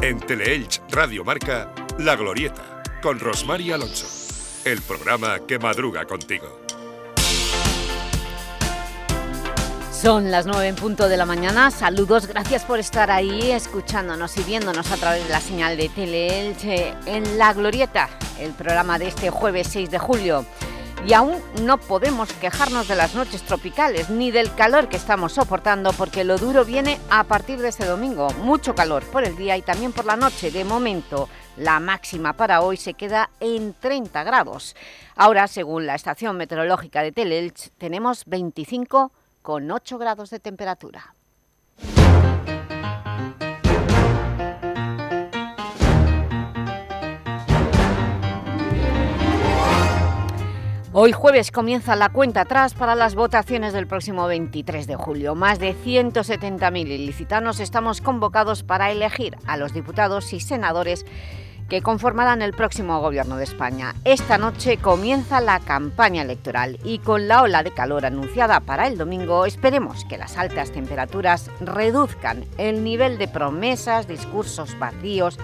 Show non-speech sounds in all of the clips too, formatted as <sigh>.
En Teleelch Radio Marca, La Glorieta, con Rosmar Alonso. El programa que madruga contigo. Son las nueve en punto de la mañana. Saludos, gracias por estar ahí escuchándonos y viéndonos a través de la señal de Teleelche en La Glorieta, el programa de este jueves 6 de julio. Y aún no podemos quejarnos de las noches tropicales ni del calor que estamos soportando porque lo duro viene a partir de este domingo. Mucho calor por el día y también por la noche. De momento, la máxima para hoy se queda en 30 grados. Ahora, según la estación meteorológica de Teleelch, tenemos 25 con 8 grados de temperatura. Hoy jueves comienza la cuenta atrás para las votaciones del próximo 23 de julio. Más de 170.000 ilicitanos estamos convocados para elegir a los diputados y senadores que conformarán el próximo Gobierno de España. Esta noche comienza la campaña electoral y con la ola de calor anunciada para el domingo esperemos que las altas temperaturas reduzcan el nivel de promesas, discursos vacíos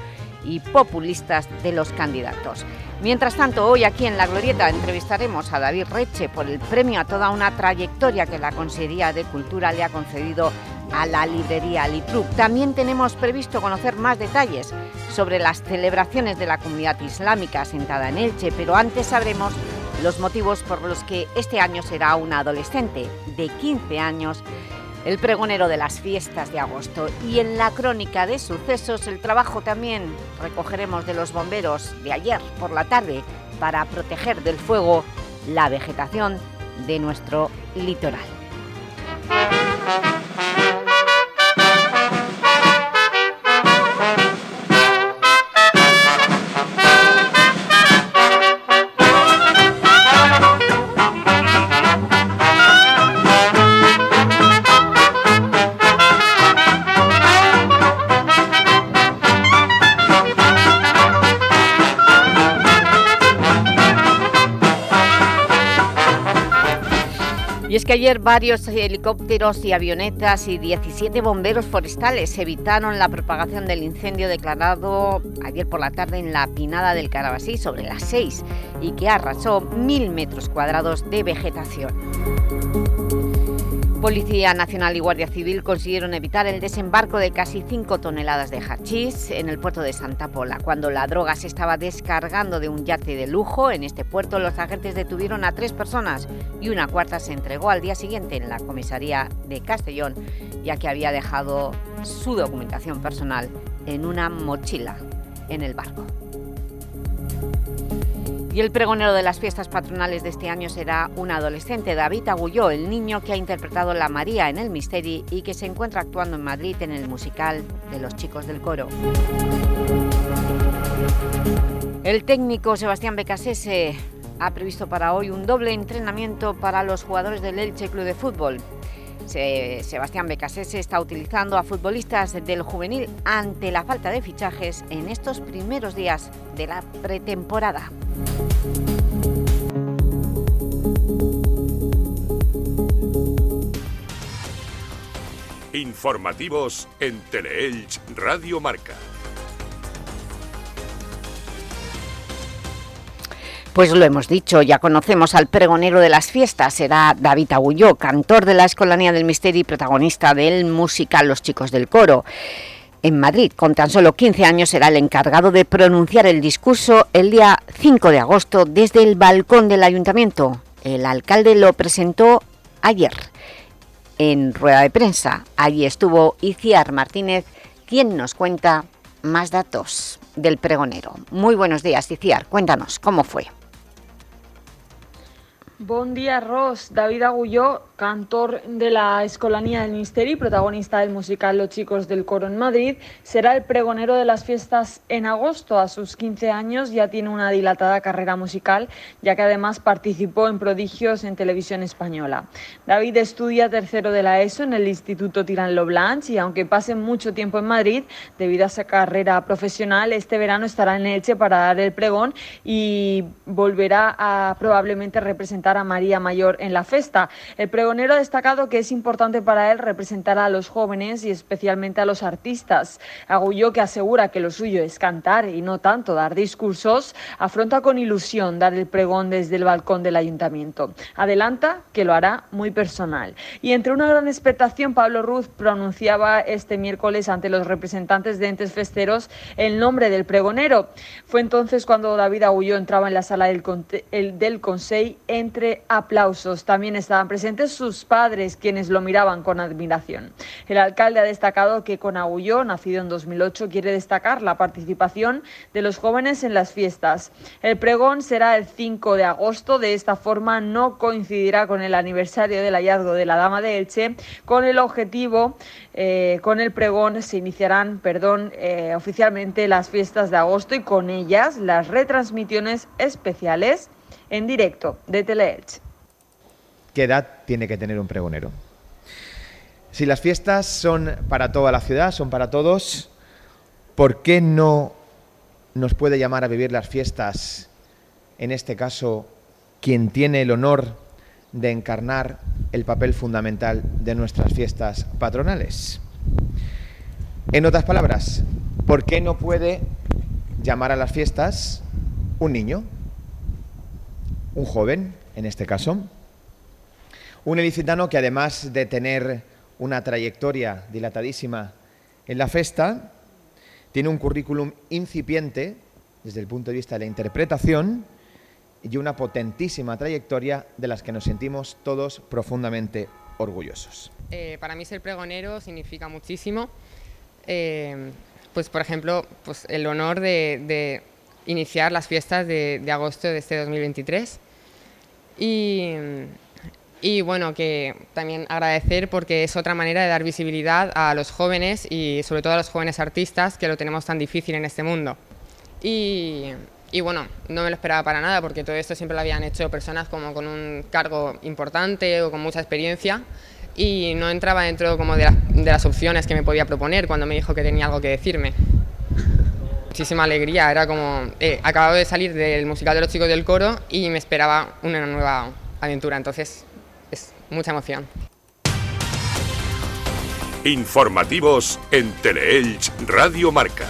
y populistas de los candidatos. Mientras tanto, hoy aquí en La Glorieta entrevistaremos a David Reche por el premio a toda una trayectoria que la Consejería de Cultura le ha concedido a la librería Alitruk. También tenemos previsto conocer más detalles sobre las celebraciones de la comunidad islámica asentada en Elche, pero antes sabremos los motivos por los que este año será una adolescente de 15 años el pregonero de las fiestas de agosto. Y en la crónica de sucesos, el trabajo también recogeremos de los bomberos de ayer por la tarde para proteger del fuego la vegetación de nuestro litoral. Ayer varios helicópteros y avionetas y 17 bomberos forestales evitaron la propagación del incendio declarado ayer por la tarde en la Pinada del Carabasí sobre las 6 y que arrasó mil metros cuadrados de vegetación. Policía Nacional y Guardia Civil consiguieron evitar el desembarco de casi 5 toneladas de hachís en el puerto de Santa Pola. Cuando la droga se estaba descargando de un yate de lujo en este puerto, los agentes detuvieron a tres personas y una cuarta se entregó al día siguiente en la comisaría de Castellón, ya que había dejado su documentación personal en una mochila en el barco. Y el pregonero de las fiestas patronales de este año será un adolescente, David Agulló, el niño que ha interpretado la María en el Misteri y que se encuentra actuando en Madrid en el musical de los chicos del coro. El técnico Sebastián Becasese ha previsto para hoy un doble entrenamiento para los jugadores del Elche Club de Fútbol. Sebastián Becasese está utilizando a futbolistas del juvenil ante la falta de fichajes en estos primeros días de la pretemporada. Informativos en Teleelch Radio Marca. Pues lo hemos dicho, ya conocemos al pregonero de las fiestas, será David Agulló, cantor de la Escolanía del Misterio y protagonista del musical Los Chicos del Coro. En Madrid, con tan solo 15 años, será el encargado de pronunciar el discurso el día 5 de agosto desde el balcón del Ayuntamiento. El alcalde lo presentó ayer en rueda de prensa. Allí estuvo Iciar Martínez, quien nos cuenta más datos del pregonero. Muy buenos días, Iciar. Cuéntanos, ¿cómo fue? Buen día, Ros. David Agulló, cantor de la Escolanía del Misteri, protagonista del musical Los Chicos del Coro en Madrid, será el pregonero de las fiestas en agosto. A sus 15 años ya tiene una dilatada carrera musical, ya que además participó en prodigios en televisión española. David estudia tercero de la ESO en el Instituto Tirán Blanche y aunque pase mucho tiempo en Madrid, debido a esa carrera profesional, este verano estará en Elche para dar el pregón y volverá a probablemente representar a María Mayor en la festa. El pregonero ha destacado que es importante para él representar a los jóvenes y especialmente a los artistas. Agulló, que asegura que lo suyo es cantar y no tanto dar discursos, afronta con ilusión dar el pregón desde el balcón del ayuntamiento. Adelanta que lo hará muy personal. Y entre una gran expectación, Pablo Ruz pronunciaba este miércoles ante los representantes de entes festeros el nombre del pregonero. Fue entonces cuando David Agulló entraba en la sala del, del Conseil entre aplausos. También estaban presentes sus padres, quienes lo miraban con admiración. El alcalde ha destacado que con Agulló, nacido en 2008, quiere destacar la participación de los jóvenes en las fiestas. El pregón será el 5 de agosto. De esta forma no coincidirá con el aniversario del hallazgo de la Dama de Elche, con el objetivo, eh, con el pregón se iniciarán, perdón, eh, oficialmente las fiestas de agosto y con ellas las retransmisiones especiales en directo de Teleelch. ¿Qué edad tiene que tener un pregonero? Si las fiestas son para toda la ciudad, son para todos, ¿por qué no nos puede llamar a vivir las fiestas, en este caso, quien tiene el honor de encarnar el papel fundamental de nuestras fiestas patronales? En otras palabras, ¿por qué no puede llamar a las fiestas un niño? un joven, en este caso, un ilicitano que además de tener una trayectoria dilatadísima en la festa, tiene un currículum incipiente desde el punto de vista de la interpretación y una potentísima trayectoria de las que nos sentimos todos profundamente orgullosos. Eh, para mí ser pregonero significa muchísimo. Eh, pues por ejemplo, pues el honor de, iniciar las fiestas de, de agosto de este 2023 y, bueno, que también agradecer porque es otra manera de dar visibilidad a los jóvenes y sobre todo a los jóvenes artistas que lo tenemos tan difícil en este mundo. Y, bueno, no me lo esperaba para nada porque todo esto siempre lo habían hecho personas como con un cargo importante o con mucha experiencia y no entraba dentro como de, de las opciones que me podía proponer cuando me dijo que tenía algo que decirme muchísima alegría. Era como, eh, acababa de salir del musical de los chicos del coro y me esperaba una nueva aventura. Entonces, es mucha emoción. Informativos en Teleelch Radio Marca.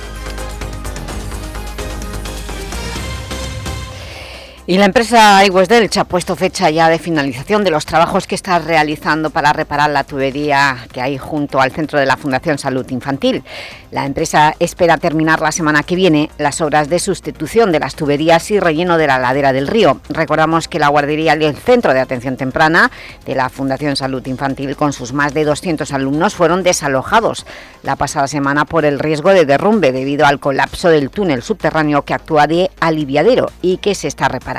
Y la empresa Aguas Delch ha puesto fecha ya de finalización de los trabajos que está realizando para reparar la tubería que hay junto al centro de la Fundación Salud Infantil. La empresa espera terminar la semana que viene las obras de sustitución de las tuberías y relleno de la ladera del río. Recordamos que la guardería y el centro de atención temprana de la Fundación Salud Infantil con sus más de 200 alumnos fueron desalojados la pasada semana por el riesgo de derrumbe debido al colapso del túnel subterráneo que actúa de aliviadero y que se está reparando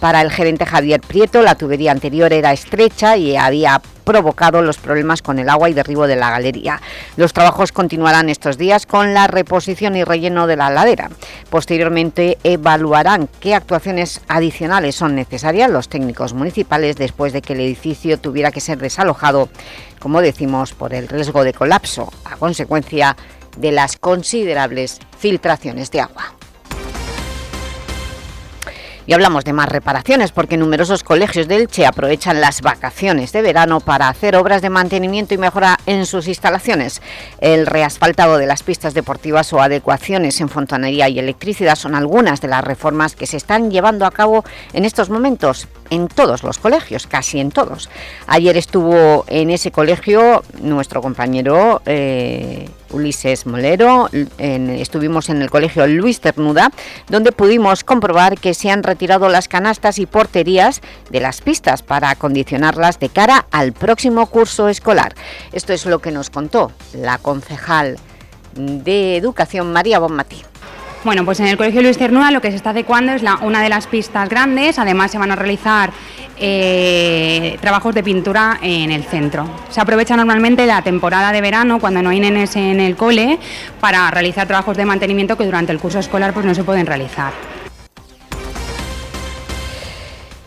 para el gerente Javier Prieto, la tubería anterior era estrecha y había provocado los problemas con el agua y derribo de la galería. Los trabajos continuarán estos días con la reposición y relleno de la ladera. Posteriormente evaluarán qué actuaciones adicionales son necesarias los técnicos municipales después de que el edificio tuviera que ser desalojado, como decimos, por el riesgo de colapso a consecuencia de las considerables filtraciones de agua. Y hablamos de más reparaciones porque numerosos colegios de Elche aprovechan las vacaciones de verano para hacer obras de mantenimiento y mejora en sus instalaciones. El reasfaltado de las pistas deportivas o adecuaciones en fontanería y electricidad son algunas de las reformas que se están llevando a cabo en estos momentos en todos los colegios, casi en todos. Ayer estuvo en ese colegio nuestro compañero eh, Ulises Molero, estuvimos en el colegio Luis Ternuda, donde pudimos comprobar que se han retirado las canastas y porterías de las pistas para acondicionarlas de cara al próximo curso escolar. Esto es lo que nos contó la concejal de Educación, María Bonmatí. Bueno, pues en el Colegio Luis Cernuda lo que se está adecuando es la, una de las pistas grandes, además se van a realizar eh, trabajos de pintura en el centro. Se aprovecha normalmente la temporada de verano, cuando no hay nenes en el cole, para realizar trabajos de mantenimiento que durante el curso escolar pues, no se pueden realizar.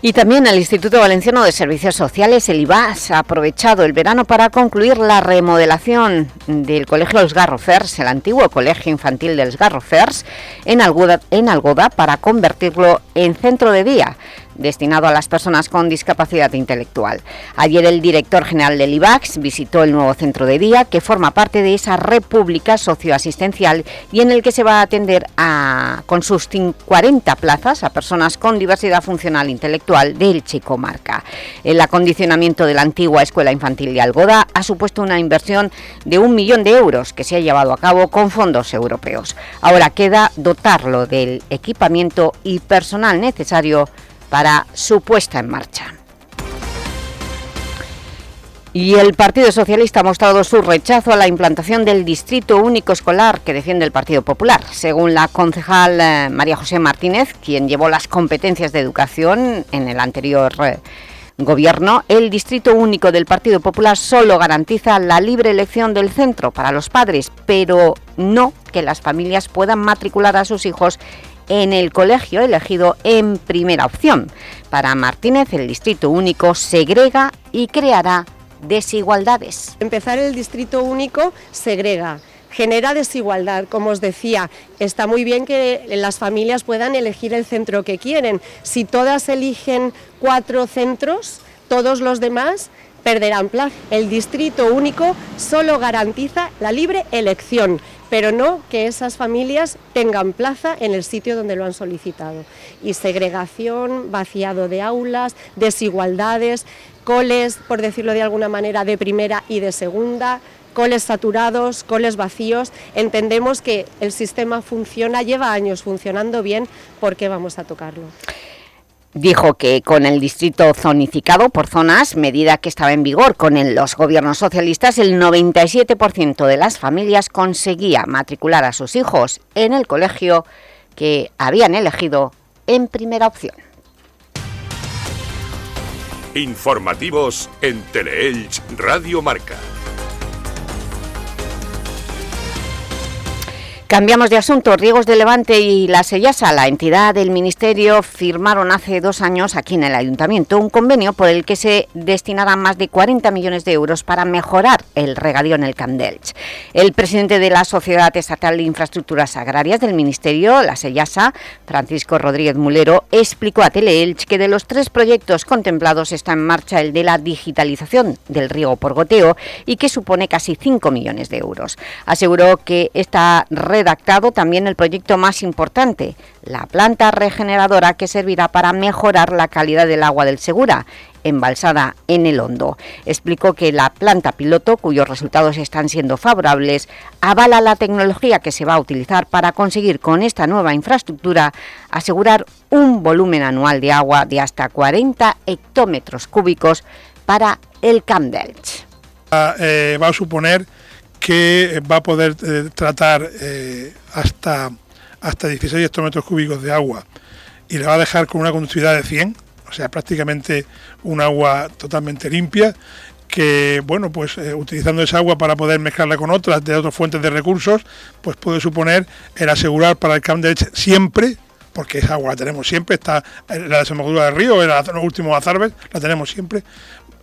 Y también el Instituto Valenciano de Servicios Sociales, el IVAS, ha aprovechado el verano para concluir la remodelación del Colegio Los Garrofers, el antiguo Colegio Infantil de Los Garrofers, en Algoda, en Algoda para convertirlo en centro de día destinado a las personas con discapacidad intelectual. Ayer el director general del IVAX visitó el nuevo centro de día que forma parte de esa república socioasistencial y en el que se va a atender a, con sus 40 plazas a personas con diversidad funcional intelectual del Chico Marca. El acondicionamiento de la antigua Escuela Infantil de Algoda ha supuesto una inversión de un millón de euros que se ha llevado a cabo con fondos europeos. Ahora queda dotarlo del equipamiento y personal necesario para su puesta en marcha. Y el Partido Socialista ha mostrado su rechazo a la implantación del Distrito Único Escolar que defiende el Partido Popular. Según la concejal eh, María José Martínez, quien llevó las competencias de educación en el anterior eh, gobierno, el Distrito Único del Partido Popular solo garantiza la libre elección del centro para los padres, pero no que las familias puedan matricular a sus hijos en el colegio elegido en primera opción. Para Martínez, el Distrito Único segrega y creará desigualdades. Empezar el distrito único segrega, genera desigualdad, como os decía, está muy bien que las familias puedan elegir el centro que quieren. Si todas eligen cuatro centros, todos los demás perderán plaza. El distrito único solo garantiza la libre elección, pero no que esas familias tengan plaza en el sitio donde lo han solicitado. Y segregación, vaciado de aulas, desigualdades, coles, por decirlo de alguna manera, de primera y de segunda, coles saturados, coles vacíos. Entendemos que el sistema funciona, lleva años funcionando bien, ¿por qué vamos a tocarlo? Dijo que con el distrito zonificado por zonas, medida que estaba en vigor con los gobiernos socialistas, el 97% de las familias conseguía matricular a sus hijos en el colegio que habían elegido en primera opción. Informativos en Teleelch Radio Marca. Cambiamos de asunto. Riegos de Levante y la Sellasa, la entidad del Ministerio, firmaron hace dos años aquí en el Ayuntamiento un convenio por el que se destinarán más de 40 millones de euros para mejorar el regadío en el Candelch. El presidente de la Sociedad Estatal de Infraestructuras Agrarias del Ministerio, la Sellasa, Francisco Rodríguez Mulero, explicó a Teleelch que de los tres proyectos contemplados está en marcha el de la digitalización del riego por goteo y que supone casi 5 millones de euros. Aseguró que esta red redactado también el proyecto más importante, la planta regeneradora que servirá para mejorar la calidad del agua del Segura, embalsada en el Hondo. Explicó que la planta piloto, cuyos resultados están siendo favorables, avala la tecnología que se va a utilizar para conseguir con esta nueva infraestructura asegurar un volumen anual de agua de hasta 40 hectómetros cúbicos para el Camp ah, eh, va a suponer que va a poder eh, tratar eh, hasta, hasta 16 hectómetros cúbicos de agua y le va a dejar con una conductividad de 100, o sea, prácticamente un agua totalmente limpia, que, bueno, pues eh, utilizando esa agua para poder mezclarla con otras de otras fuentes de recursos, pues puede suponer el asegurar para el Camp de Leche siempre, porque esa agua la tenemos siempre, está la desembocadura del río, en los últimos azarbes, la tenemos siempre,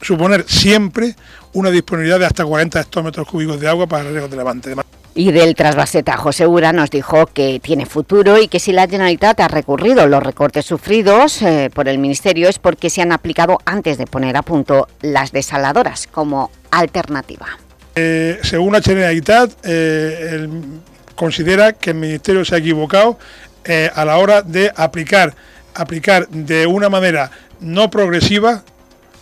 suponer siempre una disponibilidad de hasta 40 hectómetros cúbicos de agua para el riego de levante. Y del trasvase Tajo Segura nos dijo que tiene futuro y que si la Generalitat ha recurrido los recortes sufridos eh, por el Ministerio es porque se han aplicado antes de poner a punto las desaladoras como alternativa. Eh, según la Generalitat, eh, considera que el Ministerio se ha equivocado a la hora de aplicar, aplicar de una manera no progresiva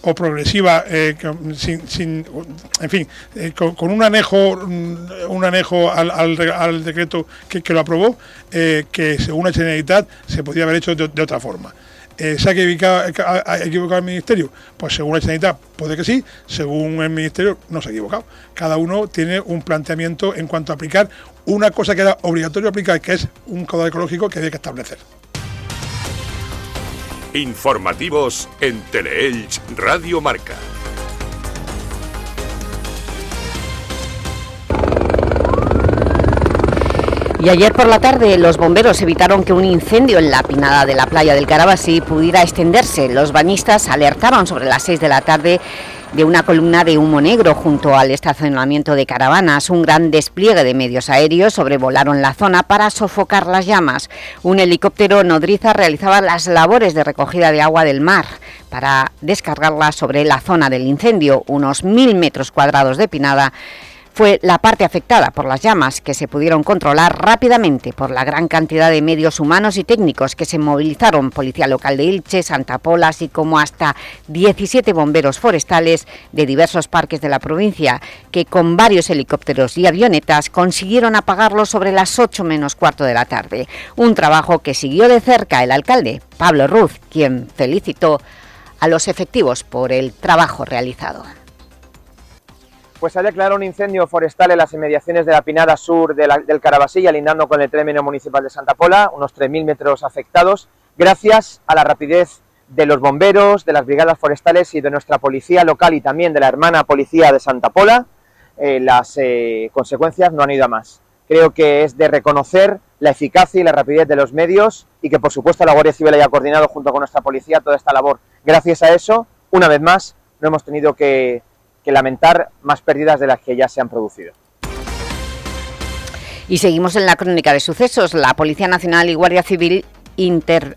o progresiva, eh, sin, en fin, eh, con, un anejo, mm, un anejo al, al, decreto que, lo aprobó, eh, que según la Generalitat se podía haber hecho de, otra forma. ¿Se ha equivocado, ha equivocado, el Ministerio? Pues según la Generalitat puede que sí, según el Ministerio no se ha equivocado. Cada uno tiene un planteamiento en cuanto a aplicar una cosa que era obligatorio aplicar, que es un caudal ecológico que había que establecer. Informativos en Teleelch Radio Marca. Y ayer por la tarde los bomberos evitaron que un incendio en la pinada de la playa del Carabasí pudiera extenderse. Los bañistas alertaron sobre las 6 de la tarde de una columna de humo negro junto al estacionamiento de caravanas. Un gran despliegue de medios aéreos sobrevolaron la zona para sofocar las llamas. Un helicóptero nodriza realizaba las labores de recogida de agua del mar para descargarla sobre la zona del incendio, unos mil metros cuadrados de pinada, fue la parte afectada por las llamas que se pudieron controlar rápidamente por la gran cantidad de medios humanos y técnicos que se movilizaron, Policía Local de Ilche, Santa Pola, como hasta 17 bomberos forestales de diversos parques de la provincia, que con varios helicópteros y avionetas consiguieron apagarlo sobre las 8 menos cuarto de la tarde. Un trabajo que siguió de cerca el alcalde, Pablo Ruz, quien felicitó a los efectivos por el trabajo realizado pues se ha declarado un incendio forestal en las inmediaciones de la Pinada Sur del Carabasilla, lindando con el término municipal de Santa Pola, unos 3.000 metros afectados, gracias a la rapidez de los bomberos, de las brigadas forestales y de nuestra policía local y también de la hermana policía de Santa Pola, eh, las eh, consecuencias no han ido a más. Creo que es de reconocer la eficacia y la rapidez de los medios y que por supuesto la Guardia Civil haya coordinado junto con nuestra policía toda esta labor. Gracias a eso, una vez más, no hemos tenido que que lamentar más pérdidas de las que ya se han producido. Y seguimos en la crónica de sucesos. La Policía Nacional y Guardia Civil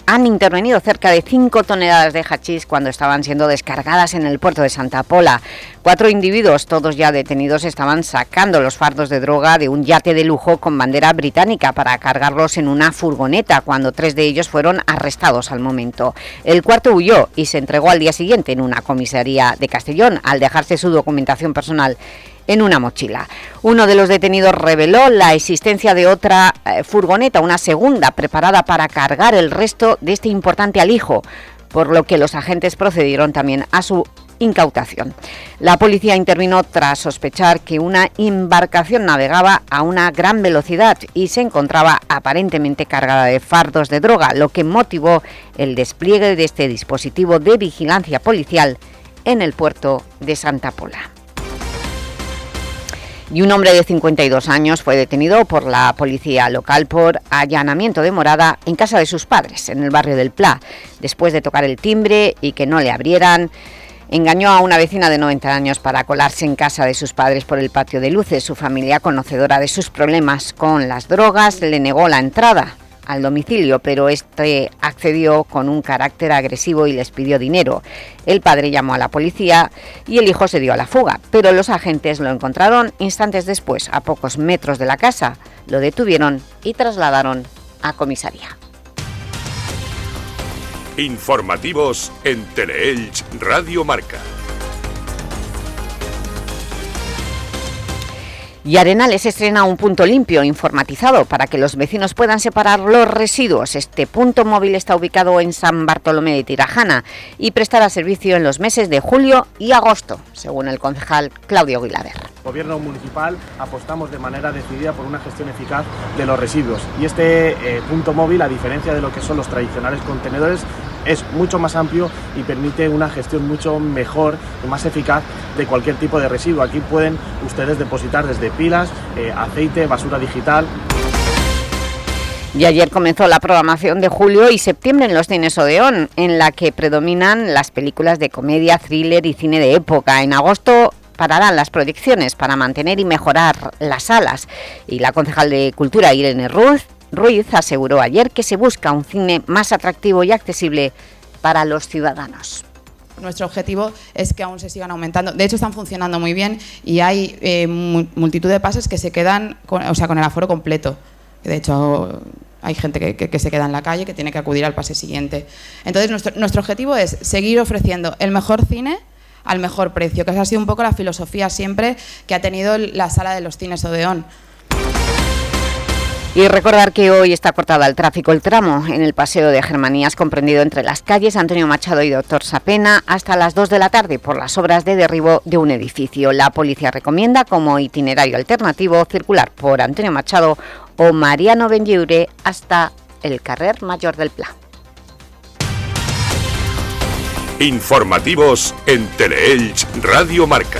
han intervenido cerca de 5 toneladas de hachís cuando estaban siendo descargadas en el puerto de Santa Pola. Cuatro individuos, todos ya detenidos, estaban sacando los fardos de droga de un yate de lujo con bandera británica para cargarlos en una furgoneta, cuando tres de ellos fueron arrestados al momento. El cuarto huyó y se entregó al día siguiente en una comisaría de Castellón al dejarse su documentación personal en una mochila. Uno de los detenidos reveló la existencia de otra eh, furgoneta, una segunda, preparada para cargar el resto de este importante alijo, por lo que los agentes procedieron también a su incautación. La policía intervino tras sospechar que una embarcación navegaba a una gran velocidad y se encontraba aparentemente cargada de fardos de droga, lo que motivó el despliegue de este dispositivo de vigilancia policial en el puerto de Santa Pola y un hombre de 52 años fue detenido por la policía local por allanamiento de morada en casa de sus padres, en el barrio del Pla. Después de tocar el timbre y que no le abrieran, engañó a una vecina de 90 años para colarse en casa de sus padres por el patio de luces. Su familia, conocedora de sus problemas con las drogas, le negó la entrada al domicilio, pero este accedió con un carácter agresivo y les pidió dinero. El padre llamó a la policía y el hijo se dio a la fuga, pero los agentes lo encontraron instantes después, a pocos metros de la casa. Lo detuvieron y trasladaron a comisaría. Informativos en Teleelch Radio Marca. Y Arenales estrena un punto limpio informatizado para que los vecinos puedan separar los residuos. Este punto móvil está ubicado en San Bartolomé de Tirajana y prestará servicio en los meses de julio y agosto, según el concejal Claudio Guilaber. Gobierno municipal apostamos de manera decidida por una gestión eficaz de los residuos y este eh, punto móvil, a diferencia de lo que son los tradicionales contenedores, es mucho más amplio y permite una gestión mucho mejor y más eficaz de cualquier tipo de residuo. Aquí pueden ustedes depositar desde pilas, eh, aceite, basura digital. Y ayer comenzó la programación de julio y septiembre en los cines Odeón, en la que predominan las películas de comedia, thriller y cine de época. En agosto pararán las proyecciones para mantener y mejorar las salas. Y la concejal de Cultura, Irene Ruiz, Ruiz aseguró ayer que se busca un cine más atractivo y accesible para los ciudadanos nuestro objetivo es que aún se sigan aumentando. De hecho, están funcionando muy bien y hay eh, multitud de pases que se quedan con, o sea, con el aforo completo. De hecho, hay gente que, se queda en la calle que tiene que acudir al pase siguiente. Entonces, nuestro, nuestro objetivo es seguir ofreciendo el mejor cine al mejor precio, que esa ha sido un poco la filosofía siempre que ha tenido la sala de los cines Odeón. Y recordar que hoy está cortada el tráfico el tramo en el Paseo de Germanías comprendido entre las calles Antonio Machado y Doctor Sapena hasta las 2 de la tarde por las obras de derribo de un edificio. La policía recomienda como itinerario alternativo circular por Antonio Machado o Mariano Benlliure hasta el Carrer Mayor del Pla. Informativos en Teleelch Radio Marca.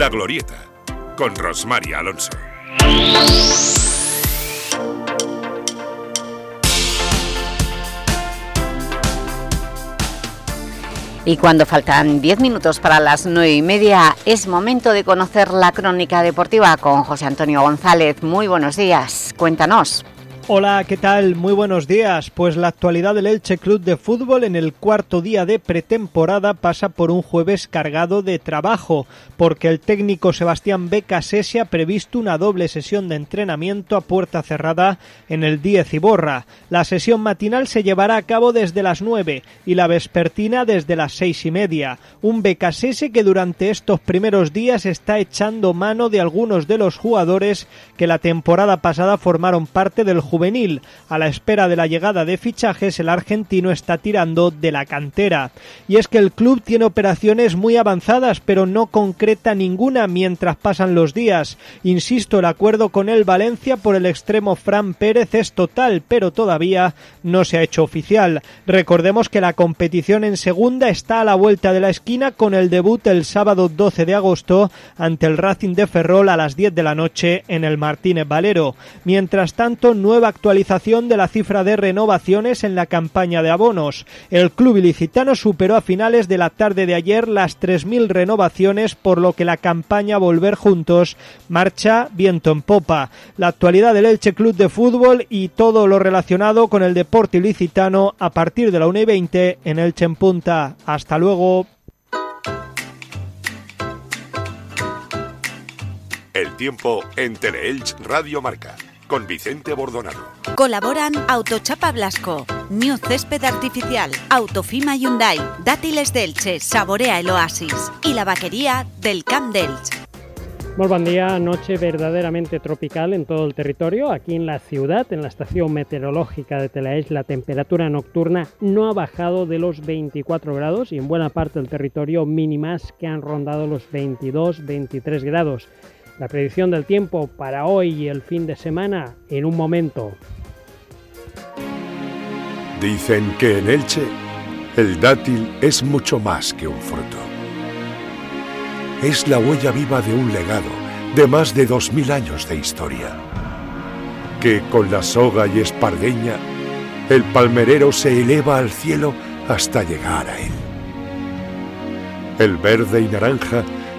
La Glorieta, con Rosmaria Alonso. Y cuando faltan 10 minutos para las 9 y media, es momento de conocer la crónica deportiva con José Antonio González. Muy buenos días, cuéntanos. Hola, ¿qué tal? Muy buenos días. Pues la actualidad del Elche Club de Fútbol en el cuarto día de pretemporada pasa por un jueves cargado de trabajo, porque el técnico Sebastián Becasese ha previsto una doble sesión de entrenamiento a puerta cerrada en el 10 Iborra. La sesión matinal se llevará a cabo desde las 9 y la vespertina desde las seis y media. Un Becasese que durante estos primeros días está echando mano de algunos de los jugadores que la temporada pasada formaron parte del juvenil juvenil. A la espera de la llegada de fichajes, el argentino está tirando de la cantera. Y es que el club tiene operaciones muy avanzadas, pero no concreta ninguna mientras pasan los días. Insisto, el acuerdo con el Valencia por el extremo Fran Pérez es total, pero todavía no se ha hecho oficial. Recordemos que la competición en segunda está a la vuelta de la esquina con el debut el sábado 12 de agosto ante el Racing de Ferrol a las 10 de la noche en el Martínez Valero. Mientras tanto, actualización de la cifra de renovaciones en la campaña de abonos. El club ilicitano superó a finales de la tarde de ayer las 3.000 renovaciones, por lo que la campaña Volver Juntos marcha viento en popa. La actualidad del Elche Club de Fútbol y todo lo relacionado con el deporte ilicitano a partir de la 1 y 20 en Elche en Punta. Hasta luego. El tiempo en Teleelch Radio Marca con Vicente Bordonado. Colaboran Autochapa Blasco, New Césped Artificial, Autofima Hyundai, Dátiles Delche, Saborea el Oasis y la vaquería del Camp Delche. Muy buen día, noche verdaderamente tropical en todo el territorio. Aquí en la ciudad, en la estación meteorológica de Telaech, la temperatura nocturna no ha bajado de los 24 grados y en buena parte del territorio mínimas que han rondado los 22-23 grados. La predicción del tiempo para hoy y el fin de semana en un momento. Dicen que en Elche el dátil es mucho más que un fruto. Es la huella viva de un legado de más de 2.000 años de historia. Que con la soga y espardeña, el palmerero se eleva al cielo hasta llegar a él. El verde y naranja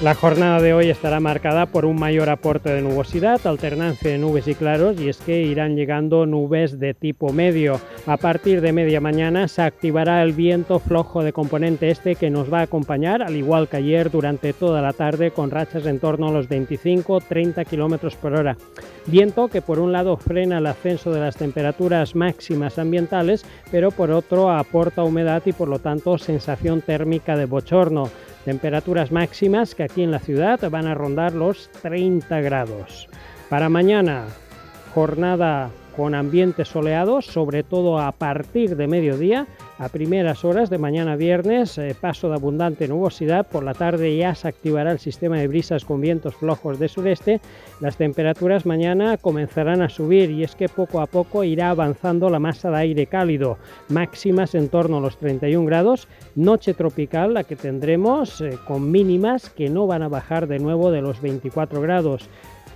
La jornada de hoy estará marcada por un mayor aporte de nubosidad, alternancia de nubes y claros, y es que irán llegando nubes de tipo medio. A partir de media mañana se activará el viento flojo de componente este que nos va a acompañar, al igual que ayer, durante toda la tarde, con rachas en torno a los 25-30 km por hora. Viento que por un lado frena el ascenso de las temperaturas máximas ambientales, pero por otro aporta humedad y por lo tanto sensación térmica de bochorno. Temperaturas máximas que aquí en la ciudad van a rondar los 30 grados. Para mañana, jornada con ambientes soleados, sobre todo a partir de mediodía. A primeras horas de mañana viernes, eh, paso de abundante nubosidad. Por la tarde ya se activará el sistema de brisas con vientos flojos de sureste. Las temperaturas mañana comenzarán a subir y es que poco a poco irá avanzando la masa de aire cálido. Máximas en torno a los 31 grados. Noche tropical la que tendremos eh, con mínimas que no van a bajar de nuevo de los 24 grados.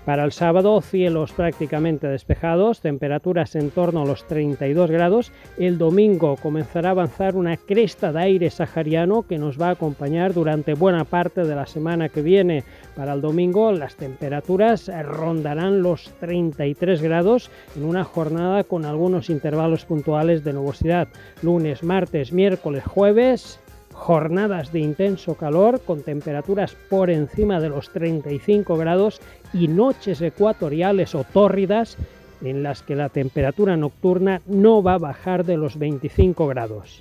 Para el sábado, cielos prácticamente despejados, temperaturas en torno a los 32 grados. El domingo comenzará a avanzar una cresta de aire sahariano que nos va a acompañar durante buena parte de la semana que viene. Para el domingo las temperaturas rondarán los 33 grados en una jornada con algunos intervalos puntuales de nubosidad. Lunes, martes, miércoles, jueves jornadas de intenso calor con temperaturas por encima de los 35 grados y noches ecuatoriales o tórridas en las que la temperatura nocturna no va a bajar de los 25 grados.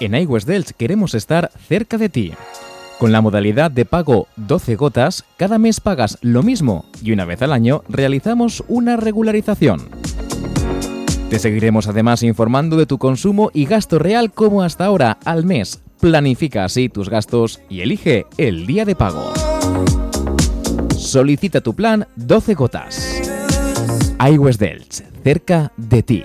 En iWest queremos estar cerca de ti. Con la modalidad de pago 12 gotas, cada mes pagas lo mismo y una vez al año realizamos una regularización. Te seguiremos además informando de tu consumo y gasto real como hasta ahora al mes. Planifica así tus gastos y elige el día de pago. Solicita tu plan 12 gotas. iWest cerca de ti.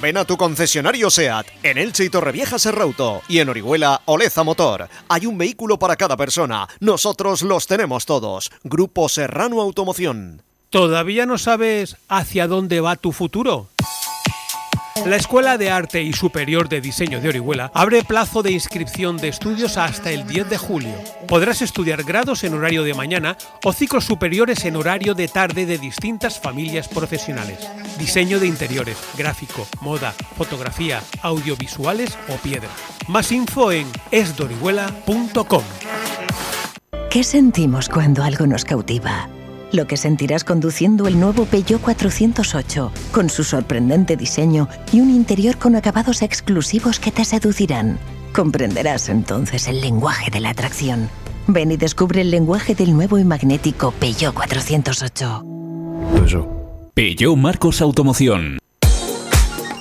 Ven a tu concesionario SEAT, en Elche y Torrevieja Serrauto y en Orihuela Oleza Motor. Hay un vehículo para cada persona. Nosotros los tenemos todos. Grupo Serrano Automoción. ¿Todavía no sabes hacia dónde va tu futuro? La Escuela de Arte y Superior de Diseño de Orihuela abre plazo de inscripción de estudios hasta el 10 de julio. Podrás estudiar grados en horario de mañana o ciclos superiores en horario de tarde de distintas familias profesionales. Diseño de interiores, gráfico, moda, fotografía, audiovisuales o piedra. Más info en esdorihuela.com. ¿Qué sentimos cuando algo nos cautiva? Lo que sentirás conduciendo el nuevo Peugeot 408, con su sorprendente diseño y un interior con acabados exclusivos que te seducirán. Comprenderás entonces el lenguaje de la atracción. Ven y descubre el lenguaje del nuevo y magnético Peugeot 408. Peugeot Marcos Automoción.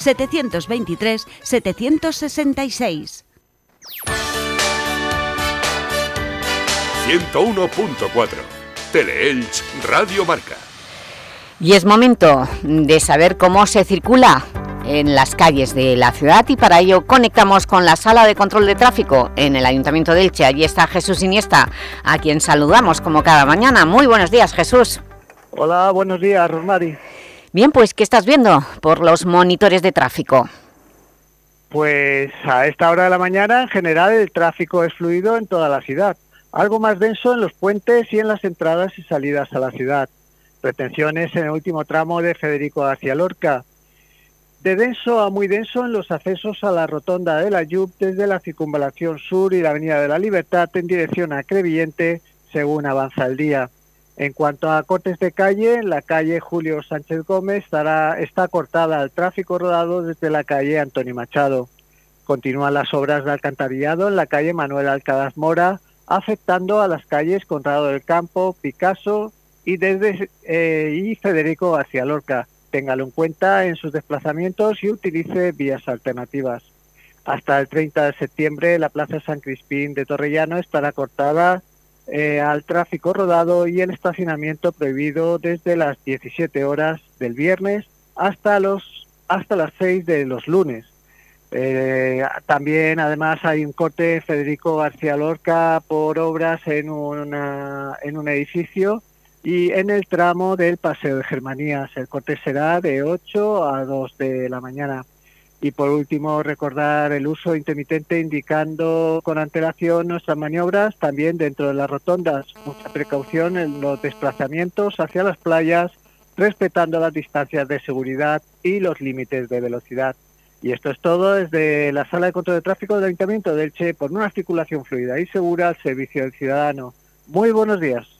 723 766. 101.4 Teleelch Radio Marca. Y es momento de saber cómo se circula en las calles de la ciudad y para ello conectamos con la sala de control de tráfico en el Ayuntamiento de Elche. Allí está Jesús Iniesta, a quien saludamos como cada mañana. Muy buenos días, Jesús. Hola, buenos días, Rosmari. Bien, pues, ¿qué estás viendo por los monitores de tráfico? Pues a esta hora de la mañana, en general, el tráfico es fluido en toda la ciudad. Algo más denso en los puentes y en las entradas y salidas a la ciudad. Retenciones en el último tramo de Federico García Lorca. De denso a muy denso en los accesos a la rotonda de la Yub desde la circunvalación sur y la Avenida de la Libertad en dirección a Crevillente, según avanza el día. En cuanto a cortes de calle, la calle Julio Sánchez Gómez estará, está cortada al tráfico rodado desde la calle Antonio Machado. Continúan las obras de alcantarillado en la calle Manuel Alcaraz Mora, afectando a las calles Conrado del Campo, Picasso y desde eh, y Federico García Lorca. Téngalo en cuenta en sus desplazamientos y utilice vías alternativas. Hasta el 30 de septiembre la Plaza San Crispín de Torrellano estará cortada eh, al tráfico rodado y el estacionamiento prohibido desde las 17 horas del viernes hasta, los, hasta las 6 de los lunes. Eh, también, además, hay un corte Federico García Lorca por obras en, una, en un edificio y en el tramo del Paseo de Germanías. El corte será de 8 a 2 de la mañana. Y por último, recordar el uso intermitente indicando con antelación nuestras maniobras también dentro de las rotondas. Mucha precaución en los desplazamientos hacia las playas, respetando las distancias de seguridad y los límites de velocidad. Y esto es todo desde la Sala de Control de Tráfico del Ayuntamiento de Elche por una circulación fluida y segura al servicio del ciudadano. Muy buenos días.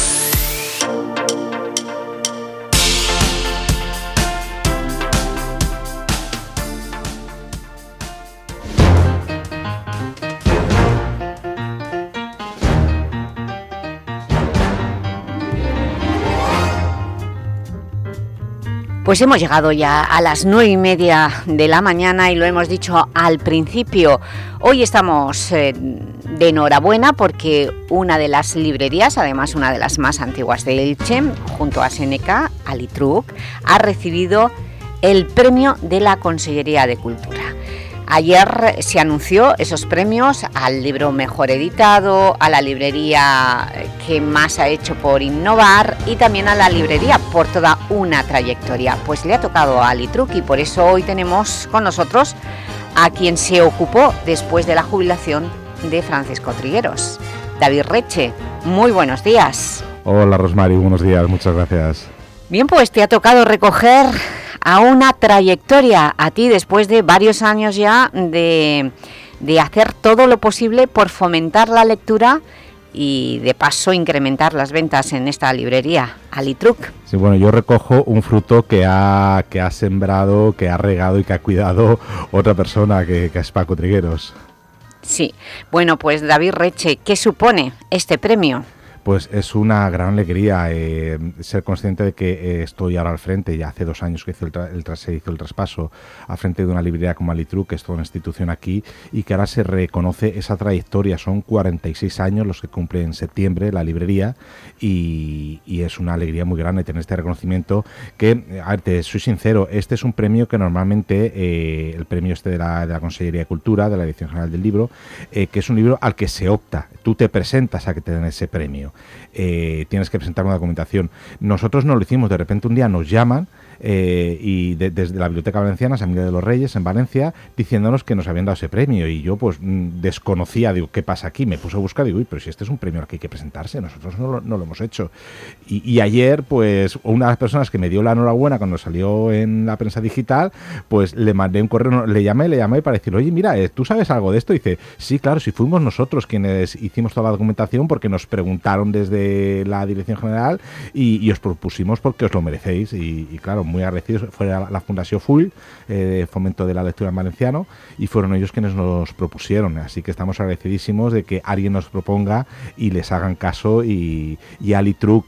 Pues hemos llegado ya a las nueve y media de la mañana y lo hemos dicho al principio. Hoy estamos eh, de enhorabuena porque una de las librerías, además una de las más antiguas de Elche, junto a Seneca, Alitruc, ha recibido el premio de la Consellería de Cultura. Ayer se anunció esos premios al libro mejor editado, a la librería que más ha hecho por innovar y también a la librería por toda una trayectoria. Pues le ha tocado a Litruc y por eso hoy tenemos con nosotros a quien se ocupó después de la jubilación de Francisco Trigueros. David Reche, muy buenos días. Hola Rosmary, buenos días, muchas gracias. Bien, pues te ha tocado recoger a una trayectoria a ti después de varios años ya de, de hacer todo lo posible por fomentar la lectura y de paso incrementar las ventas en esta librería, Alitruc. Sí, bueno, yo recojo un fruto que ha, que ha sembrado, que ha regado y que ha cuidado otra persona, que, que es Paco Trigueros. Sí, bueno, pues David Reche, ¿qué supone este premio? Pues es una gran alegría eh, ser consciente de que eh, estoy ahora al frente, ya hace dos años que hizo el, el se hizo el traspaso al frente de una librería como Alitru, que es toda una institución aquí, y que ahora se reconoce esa trayectoria. Son 46 años los que cumple en septiembre la librería y, es una alegría muy grande tener este reconocimiento que, a ver, te soy sincero, este es un premio que normalmente, eh, el premio este de la, de la, Consellería de Cultura, de la Edición General del Libro, que es un libro al que se opta. Tú te presentas a que te den ese premio. Eh, tienes que presentar una documentación. Nosotros no lo hicimos, de repente un día nos llaman eh, y desde la Biblioteca Valenciana, San Miguel de los Reyes, en Valencia, diciéndonos que nos habían dado ese premio. Y yo, pues, mm, desconocía, digo, ¿qué pasa aquí? Me puse a buscar, digo, uy, pero si este es un premio al que hay que presentarse, nosotros no lo, no lo hemos hecho. Y, ayer, pues, una de las personas que me dio la enhorabuena cuando salió en la prensa digital, pues le mandé un correo, le llamé, le llamé para decir, oye, mira, eh, ¿tú sabes algo de esto? Y dice, sí, claro, si fuimos nosotros quienes hicimos toda la documentación porque nos preguntaron desde la Dirección General y, os propusimos porque os lo merecéis. Y, y claro, muy agradecidos, fue la, Fundación Full, eh, Fomento de la Lectura en Valenciano, y fueron ellos quienes nos propusieron. Así que estamos agradecidísimos de que alguien nos proponga y les hagan caso y, y Ali Truc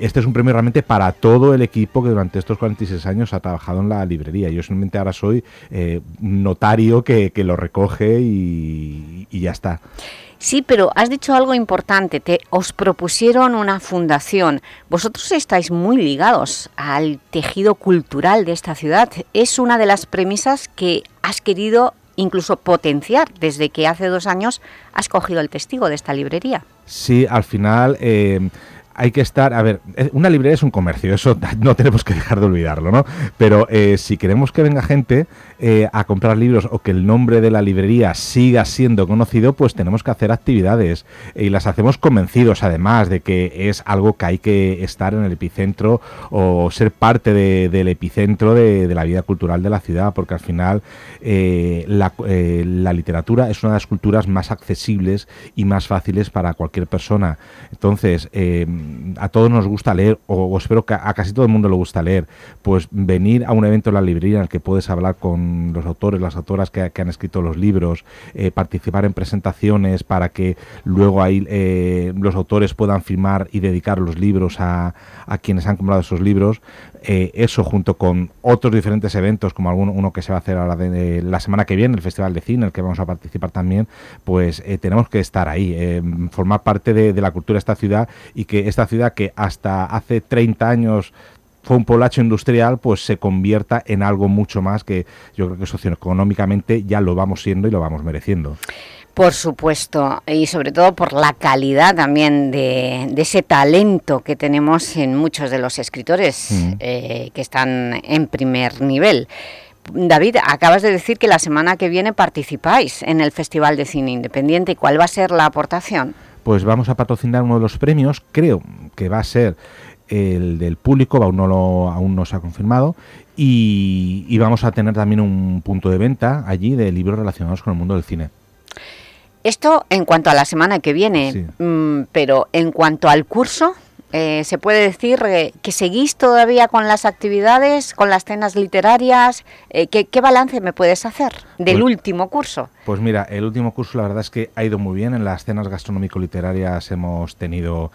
este es un premio realmente para todo el equipo que durante estos 46 años ha trabajado en la librería. Yo simplemente ahora soy eh, notario que, lo recoge y, y ya está. Sí, pero has dicho algo importante, te, os propusieron una fundación. Vosotros estáis muy ligados al tejido cultural de esta ciudad. Es una de las premisas que has querido incluso potenciar desde que hace dos años has cogido el testigo de esta librería. Sí, al final... Eh, hay que estar, a ver, eh, una librería es un comercio, eso <laughs> no tenemos que dejar de olvidarlo, ¿no? Pero eh, si queremos que venga gente eh, a comprar libros o que el nombre de la librería siga siendo conocido, pues tenemos que hacer actividades y las hacemos convencidos además de que es algo que hay que estar en el epicentro o ser parte del epicentro de, la vida cultural de la ciudad, porque al final la, la literatura es una de las culturas más accesibles y más fáciles para cualquier persona. Entonces, a todos nos gusta leer, o, espero que a casi todo el mundo le gusta leer, pues venir a un evento en la librería en el que puedes hablar con los autores, las autoras que, han escrito los libros, eh, participar en presentaciones para que luego ahí eh, los autores puedan firmar y dedicar los libros a, a quienes han comprado esos libros, eh, eso junto con otros diferentes eventos, como alguno, uno que se va a hacer ahora de, la semana que viene, el Festival de Cine, en el que vamos a participar también, pues tenemos que estar ahí, formar parte de, de la cultura de esta ciudad y que esta ciudad que hasta hace 30 años fue un polacho industrial, pues se convierta en algo mucho más que yo creo que socioeconómicamente ya lo vamos siendo y lo vamos mereciendo. Por supuesto, y sobre todo por la calidad también de, ese talento que tenemos en muchos de los escritores mm. eh, que están en primer nivel. David, acabas de decir que la semana que viene participáis en el Festival de Cine Independiente. ¿Cuál va a ser la aportación? Pues vamos a patrocinar uno de los premios, creo que va a ser el del público, aún no, lo, aún no se ha confirmado, y vamos a tener también un punto de venta allí de libros relacionados con el mundo del cine. Esto en cuanto a la semana que viene, mm, pero en cuanto al curso, eh, ¿se puede decir eh, que seguís todavía con las actividades, con las cenas literarias? Eh, ¿qué, balance me puedes hacer del pues último curso? Pues mira, el último curso la verdad es que ha ido muy bien. En las cenas gastronómico-literarias hemos tenido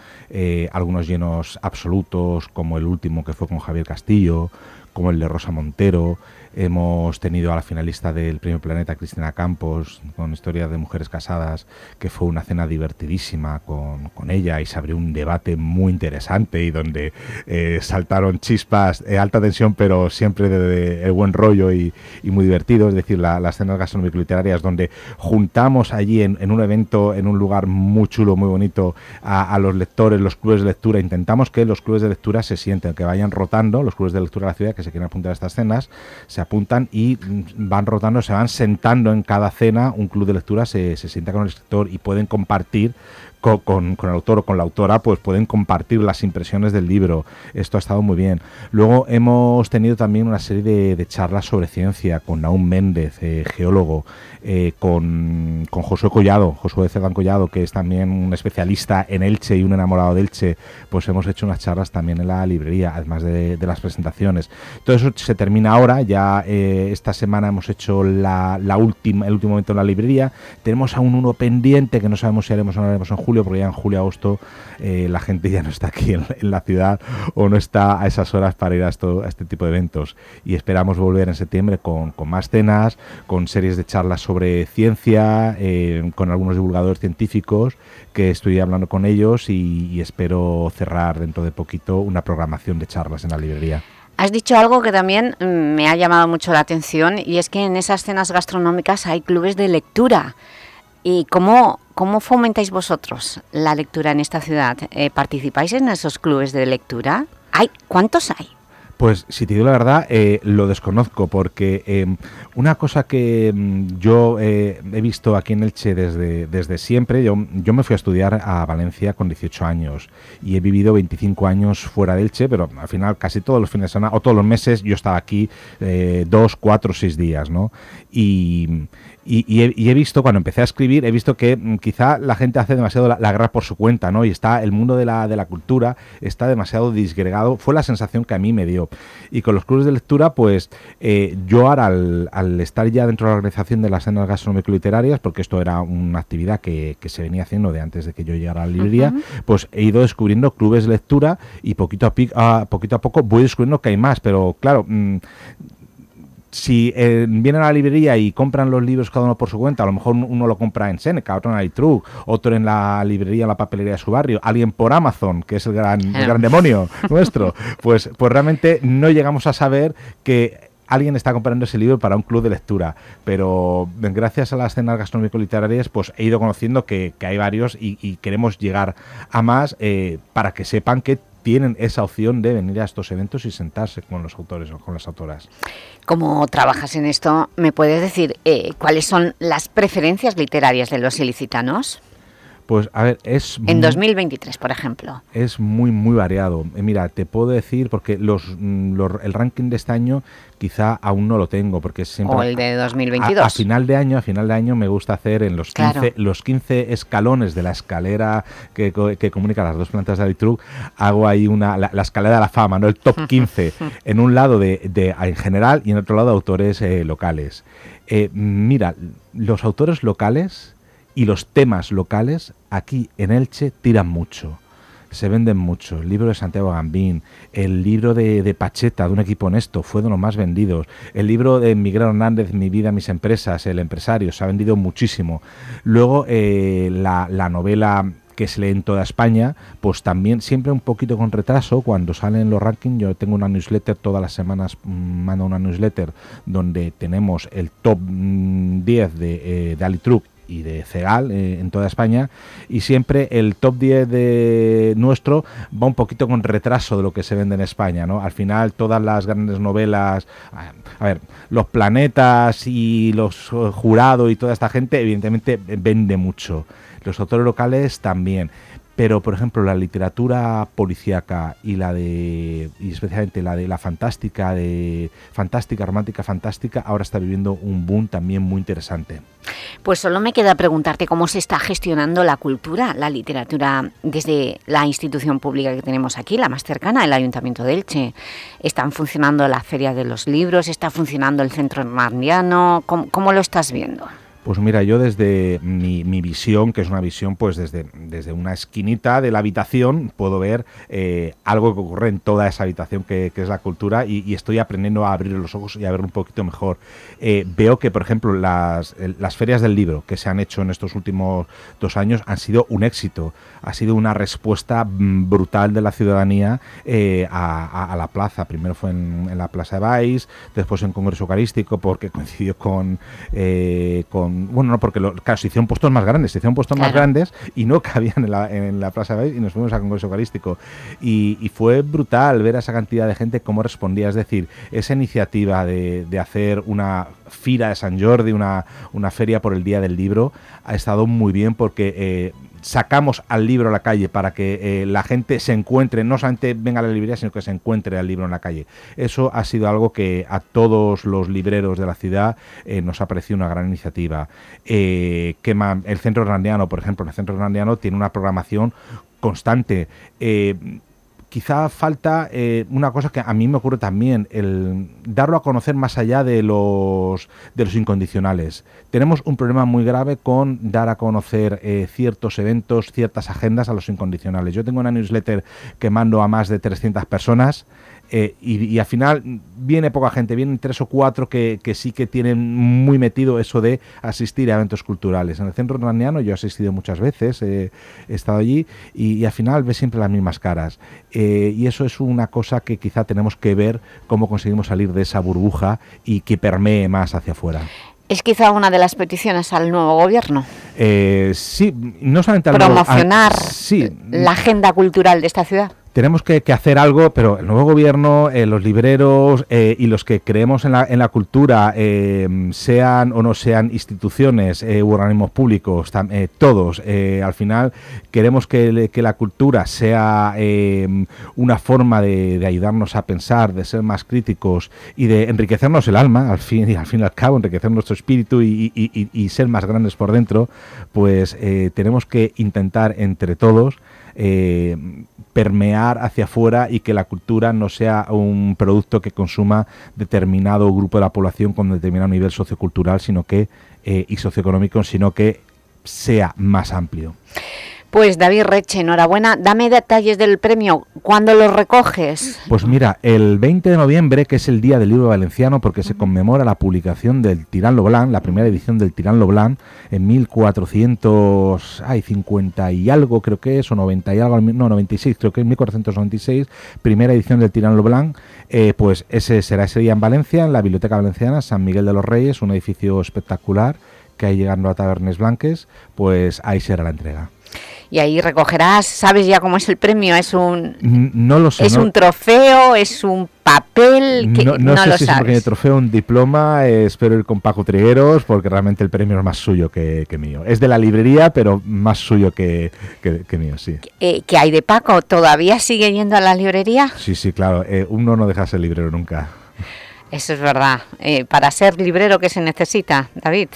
algunos llenos absolutos, como el último que fue con Javier Castillo, como el de Rosa Montero, Hemos tenido a la finalista del Premio Planeta, Cristina Campos, con historias de mujeres casadas, que fue una cena divertidísima con, con ella y se abrió un debate muy interesante y donde eh, saltaron chispas, de alta tensión, pero siempre de, el buen rollo y, muy divertido. Es decir, las cenas gastronómico-literarias donde juntamos allí en, un evento, en un lugar muy chulo, muy bonito, a, a, los lectores, los clubes de lectura. Intentamos que los clubes de lectura se sienten, que vayan rotando, los clubes de lectura de la ciudad que se quieren apuntar a estas cenas, se apuntan y van rotando, se van sentando en cada cena, un club de lectura se, se sienta con el escritor y pueden compartir con, el autor o con la autora, pues pueden compartir las impresiones del libro. Esto ha estado muy bien. Luego hemos tenido también una serie de, charlas sobre ciencia con Naum Méndez, eh, geólogo, eh, con, con, Josué Collado, Josué Cerdán Collado, que es también un especialista en Elche y un enamorado de Elche. Pues hemos hecho unas charlas también en la librería, además de, las presentaciones. Todo eso se termina ahora, ya eh, esta semana hemos hecho la, última, el último momento en la librería. Tenemos aún uno pendiente que no sabemos si haremos o no haremos en julio porque ya en julio-agosto eh, la gente ya no está aquí en, la ciudad o no está a esas horas para ir a, esto, a este tipo de eventos. Y esperamos volver en septiembre con, más cenas, con series de charlas sobre ciencia, eh, con algunos divulgadores científicos que estoy hablando con ellos y espero cerrar dentro de poquito una programación de charlas en la librería. Has dicho algo que también mm, me ha llamado mucho la atención y es que en esas cenas gastronómicas hay clubes de lectura. ¿Y cómo, cómo fomentáis vosotros la lectura en esta ciudad? Eh, ¿Participáis en esos clubes de lectura? ¿Hay? ¿Cuántos hay? Pues si te digo la verdad, eh, lo desconozco porque em, una cosa que em, yo eh, he visto aquí en Elche desde, desde siempre, yo, yo me fui a estudiar a Valencia con 18 años y he vivido 25 años fuera de Elche, pero al final casi todos los fines de semana o todos los meses yo estaba aquí dos, cuatro, seis días, ¿no? Y, y, he, visto, cuando empecé a escribir, he visto que mm, quizá la gente hace demasiado la, guerra por su cuenta, ¿no? Y está el mundo de la, de la cultura está demasiado disgregado. Fue la sensación que a mí me dio. Y con los clubes de lectura, pues eh, yo ahora, al, estar ya dentro de la organización de las cenas gastronómico-literarias, porque esto era una actividad que, se venía haciendo de antes de que yo llegara a la librería, pues he ido descubriendo clubes de lectura y poquito a, poquito a poco voy descubriendo que hay más. Pero claro, mm, si eh, vienen a la librería y compran los libros cada uno por su cuenta, a lo mejor uno lo compra en Seneca, otro en iTruk, otro en la librería, en la papelería de su barrio, alguien por Amazon, que es el gran, el gran demonio <laughs> nuestro, pues, pues realmente no llegamos a saber que alguien está comprando ese libro para un club de lectura, pero gracias a las cenas gastronómico-literarias pues he ido conociendo que, hay varios y, queremos llegar a más eh, para que sepan que tienen esa opción de venir a estos eventos y sentarse con los autores o con las autoras. Como trabajas en esto, ¿me puedes decir eh, cuáles son las preferencias literarias de los ilicitanos? Pues a ver, es... En 2023, por ejemplo. Es muy, muy variado. Eh, mira, te puedo decir, porque los, mm, el ranking de este año quizá aún no lo tengo, porque siempre... O el de 2022. A, final de año, a final de año me gusta hacer en los 15, los 15 escalones de la escalera que, que comunica las dos plantas de Alitruc, hago ahí una, la, escalera de la fama, ¿no? El top <laughs> 15, en un lado de, de, en general y en otro lado autores eh, locales. Eh, mira, los autores locales y los temas locales aquí en Elche tiran mucho. se venden mucho. El libro de Santiago Gambín, el libro de, de Pacheta, de un equipo honesto, fue de los más vendidos. El libro de Miguel Hernández, Mi vida, mis empresas, El empresario, se ha vendido muchísimo. Luego, eh, la, la novela que se lee en toda España, pues también siempre un poquito con retraso, cuando salen los rankings, yo tengo una newsletter, todas las semanas mm, mando una newsletter donde tenemos el top mm, 10 de, eh, de y de Cegal eh, en toda España y siempre el top 10 de nuestro va un poquito con retraso de lo que se vende en España, ¿no? Al final todas las grandes novelas, a a ver, los planetas y los eh, jurados y toda esta gente evidentemente vende mucho. Los autores locales también. Pero, por ejemplo, la literatura policíaca y la de. y especialmente la de la fantástica, de. fantástica, romántica, fantástica, ahora está viviendo un boom también muy interesante. Pues solo me queda preguntarte cómo se está gestionando la cultura, la literatura, desde la institución pública que tenemos aquí, la más cercana, el Ayuntamiento de Elche. ¿Están funcionando la Feria de los Libros? ¿Está funcionando el Centro Hernandiano? ¿Cómo, cómo lo estás viendo? Pues mira, yo desde mi, mi visión, que es una visión pues desde, desde una esquinita de la habitación, puedo ver eh, algo que ocurre en toda esa habitación que, que es la cultura y, estoy aprendiendo a abrir los ojos y a ver un poquito mejor. Eh, veo que, por ejemplo, las, las ferias del libro que se han hecho en estos últimos dos años han sido un éxito. Ha sido una respuesta mm, brutal de la ciudadanía eh, a, a- la plaza. Primero fue en, la Plaza de Baix, después en Congreso Eucarístico, porque coincidió con, eh, con bueno, no, porque lo- claro, se hicieron puestos más grandes, se hicieron puestos más grandes y no <laughs> cabían en la, en la Plaza de y nos fuimos al Congreso Eucarístico. Y, y fue brutal ver a esa cantidad de gente cómo respondía. Es decir, esa iniciativa de, de hacer una fira de San Jordi, una, una feria por el Día del Libro, ha estado muy bien porque... eh, sacamos al libro a la calle para que eh, la gente se encuentre, no solamente venga a la librería, sino que se encuentre al libro en la calle. Eso ha sido algo que a todos los libreros de la ciudad eh, nos ha parecido una gran iniciativa. Eh, el Centro Hernandiano, por ejemplo, el Centro Hernandiano tiene una programación constante. Quizá falta eh, una cosa que a mí me ocurre también, el darlo a conocer más allá de los, de los incondicionales. Tenemos un problema muy grave con dar a conocer eh, ciertos eventos, ciertas agendas a los incondicionales. Yo tengo una newsletter que mando a más de 300 personas eh, y, y al final viene poca gente, vienen tres o cuatro que, que sí que tienen muy metido eso de asistir a eventos culturales. En el centro hernaniano yo he asistido muchas veces, eh, he estado allí y, y al final ves siempre las mismas caras. Eh, y eso es una cosa que quizá tenemos que ver cómo conseguimos salir de esa burbuja y que permee más hacia afuera. Es quizá una de las peticiones al nuevo gobierno, Eh, sí, no solamente al nuevo- al- promocionar sí, la agenda cultural de esta ciudad. Tenemos que, hacer algo, pero el nuevo gobierno, eh, los libreros eh, y los que creemos en la, en la cultura, eh, sean o no sean instituciones u organismos públicos, todos, al final queremos que, la cultura sea una forma de, ayudarnos a pensar, de ser más críticos y de enriquecernos el alma, al fin y al fin y al cabo, enriquecer nuestro espíritu y, y- ser más grandes por dentro, pues tenemos que intentar entre todos eh, permear hacia afuera y que la cultura no sea un producto que consuma determinado grupo de la población con determinado nivel sociocultural sino que eh, y socioeconómico, sino que sea más amplio. Pues David Reche, enhorabuena. Dame detalles del premio. ¿Cuándo lo recoges? Pues mira, el 20 de noviembre, que es el Día del Libro Valenciano, porque se conmemora la publicación del Tirán Lo Blanc, la primera edición del Tirán Blanc, en 1450 y algo, creo que es, o 90 y algo, no, 96, creo que es 1496, primera edición del Tirán Lo Blanc, eh, pues ese será ese día en Valencia, en la Biblioteca Valenciana, San Miguel de los Reyes, un edificio espectacular que hay llegando a Tabernes Blanques, pues ahí será la entrega. Y ahí recogerás, ¿sabes ya cómo es el premio? ¿Es un, No lo sé. ¿es no- un trofeo? ¿Es un papel? que No, no sé lo si es un sabes. pequeño trofeo, un diploma, eh, espero ir con Paco Trigueros, porque realmente el premio es más suyo que, que mío. Es de la librería, pero más suyo que, que- que mío, sí. Eh, ¿Qué hay de Paco? ¿Todavía sigue yendo a la librería? Sí, sí, claro. eh, uno no deja de ser librero nunca. Eso es verdad. Eh, para ser librero, ¿qué se necesita, David?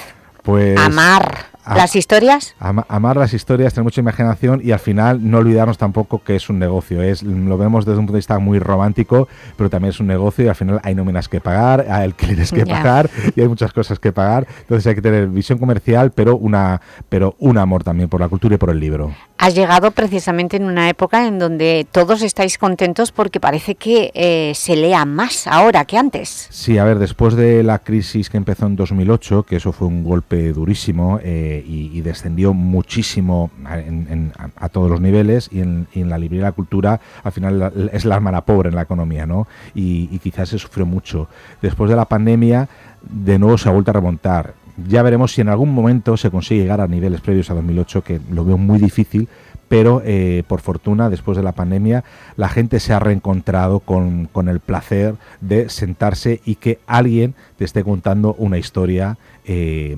Pues Amar las historias. amar las historias, tener mucha imaginación y al final no olvidarnos tampoco que es un negocio. Es, lo vemos desde un punto de vista muy romántico, pero también es un negocio y al final hay nóminas que pagar, hay alquileres que pagar y hay muchas cosas que pagar. Entonces hay que tener visión comercial, pero, una, pero un amor también por la cultura y por el libro. Has llegado precisamente en una época en donde todos estáis contentos porque parece que eh, se lea más ahora que antes. Sí, a ver, después de la crisis que empezó en 2008, que eso fue un golpe durísimo, eh, y, descendió muchísimo a, todos los niveles y en, la librería de la cultura al final es la hermana pobre en la economía, ¿no? Y, quizás se sufrió mucho. Después de la pandemia, de nuevo se ha vuelto a remontar. Ya veremos si en algún momento se consigue llegar a niveles previos a 2008, que lo veo muy difícil, pero eh, por fortuna, después de la pandemia, la gente se ha reencontrado con, con, el placer de sentarse y que alguien te esté contando una historia eh,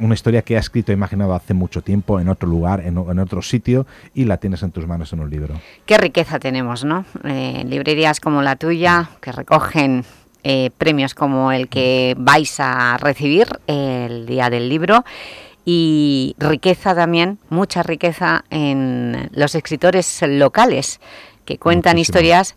una historia que ha escrito e imaginado hace mucho tiempo en otro lugar, en, otro sitio y la tienes en tus manos en un libro. Qué riqueza tenemos, ¿no? Eh, librerías como la tuya que recogen eh, premios como el que vais a recibir el día del libro y riqueza también, mucha riqueza en los escritores locales que cuentan historias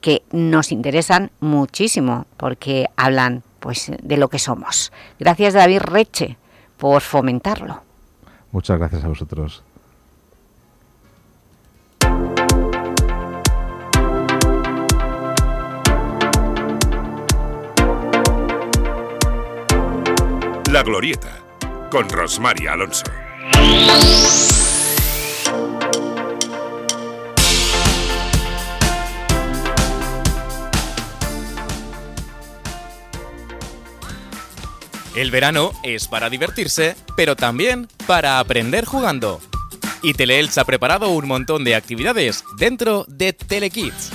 que nos interesan muchísimo porque hablan pues de lo que somos. Gracias David Reche por fomentarlo. Muchas gracias a vosotros. La Glorieta, con Rosmaria Alonso. El verano es para divertirse, pero también para aprender jugando. Y Teleelch ha preparado un montón de actividades dentro de Telekids.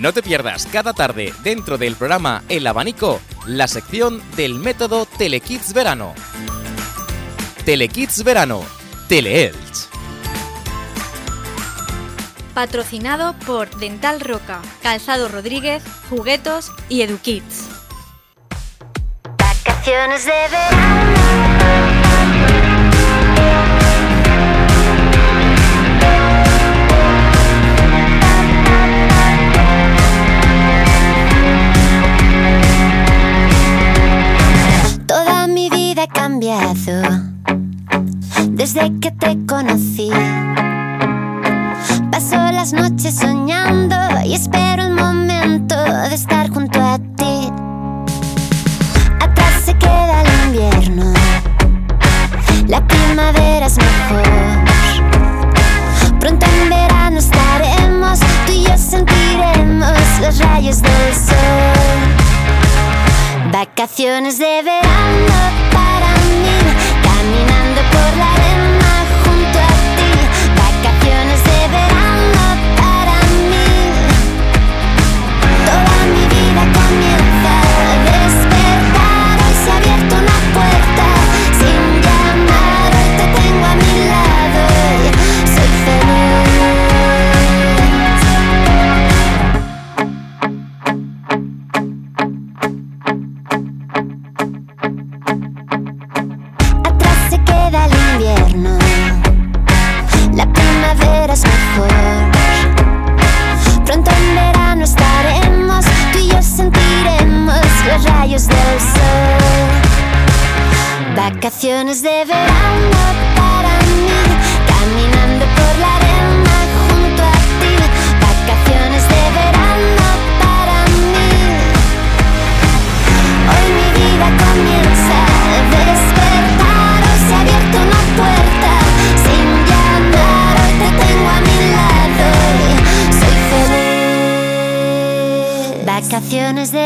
No te pierdas cada tarde dentro del programa El Abanico la sección del método Telekids Verano. Telekids Verano, Teleelch. Patrocinado por Dental Roca, Calzado Rodríguez, Juguetos y EduKids de. Toda mi vida ha cambiado desde que te conocí. Paso las noches soñando y espero el momento de estar junto la primavera es mejor. Pronto en verano estaremos, tú y yo sentiremos los rayos del sol. Vacaciones de verano Vacaciones de verano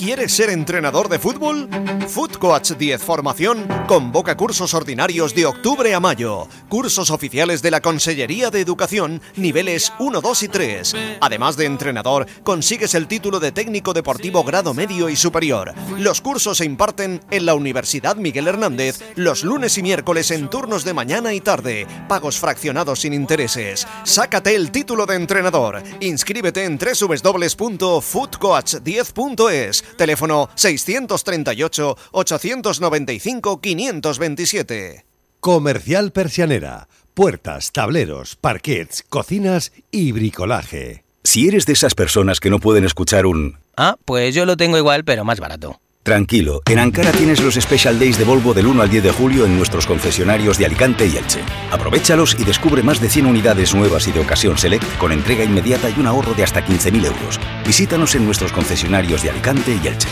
¿Quieres ser entrenador de fútbol? Food Coach 10 Formación convoca cursos ordinarios de octubre a mayo. Cursos oficiales de la Consellería de Educación, niveles 1, 2 y 3. Además de entrenador, consigues el título de técnico deportivo grado medio y superior. Los cursos se imparten en la Universidad Miguel Hernández los lunes y miércoles en turnos de mañana y tarde. Pagos fraccionados sin intereses. Sácate el título de entrenador. Inscríbete en www.foodcoach10.es. Teléfono 638-895-527. Comercial Persianera. Puertas, tableros, parquets, cocinas y bricolaje. Si eres de esas personas que no pueden escuchar un... Ah, pues yo lo tengo igual, pero más barato. Tranquilo, en Ankara tienes los Special Days de Volvo del 1 al 10 de julio en nuestros concesionarios de Alicante y Elche. Aprovechalos y descubre más de 100 unidades nuevas y de ocasión Select con entrega inmediata y un ahorro de hasta 15.000 euros. Visítanos en nuestros concesionarios de Alicante y Elche.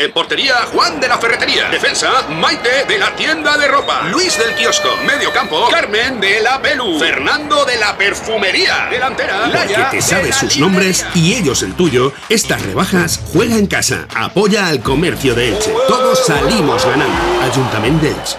En portería, Juan de la Ferretería. Defensa, Maite de la tienda de ropa. Luis del kiosco. Medio campo, Carmen de la Pelu. Fernando de la perfumería. Delantera, Porque Laia te sabes sus librería. nombres y ellos el tuyo, estas rebajas juega en casa. Apoya al comercio de Elche. Todos salimos ganando. Ayuntamiento de Elche.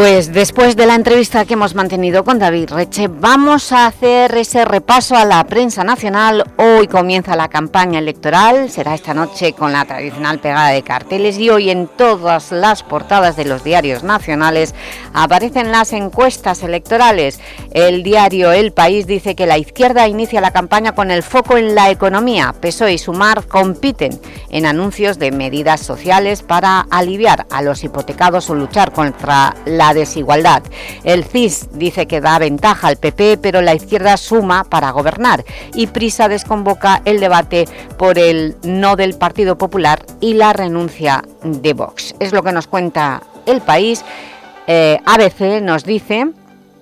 Pues después de la entrevista que hemos mantenido con David Reche, vamos a hacer ese repaso a la prensa nacional. Hoy comienza la campaña electoral, será esta noche con la tradicional pegada de carteles y hoy en todas las portadas de los diarios nacionales aparecen las encuestas electorales. El diario El País dice que la izquierda inicia la campaña con el foco en la economía. PSOE y Sumar compiten en anuncios de medidas sociales para aliviar a los hipotecados o luchar contra la desigualdad. El CIS dice que da ventaja al PP, pero la izquierda suma para gobernar. Y Prisa desconvoca el debate por el no del Partido Popular y la renuncia de Vox. Es lo que nos cuenta El País. Eh, ABC nos dice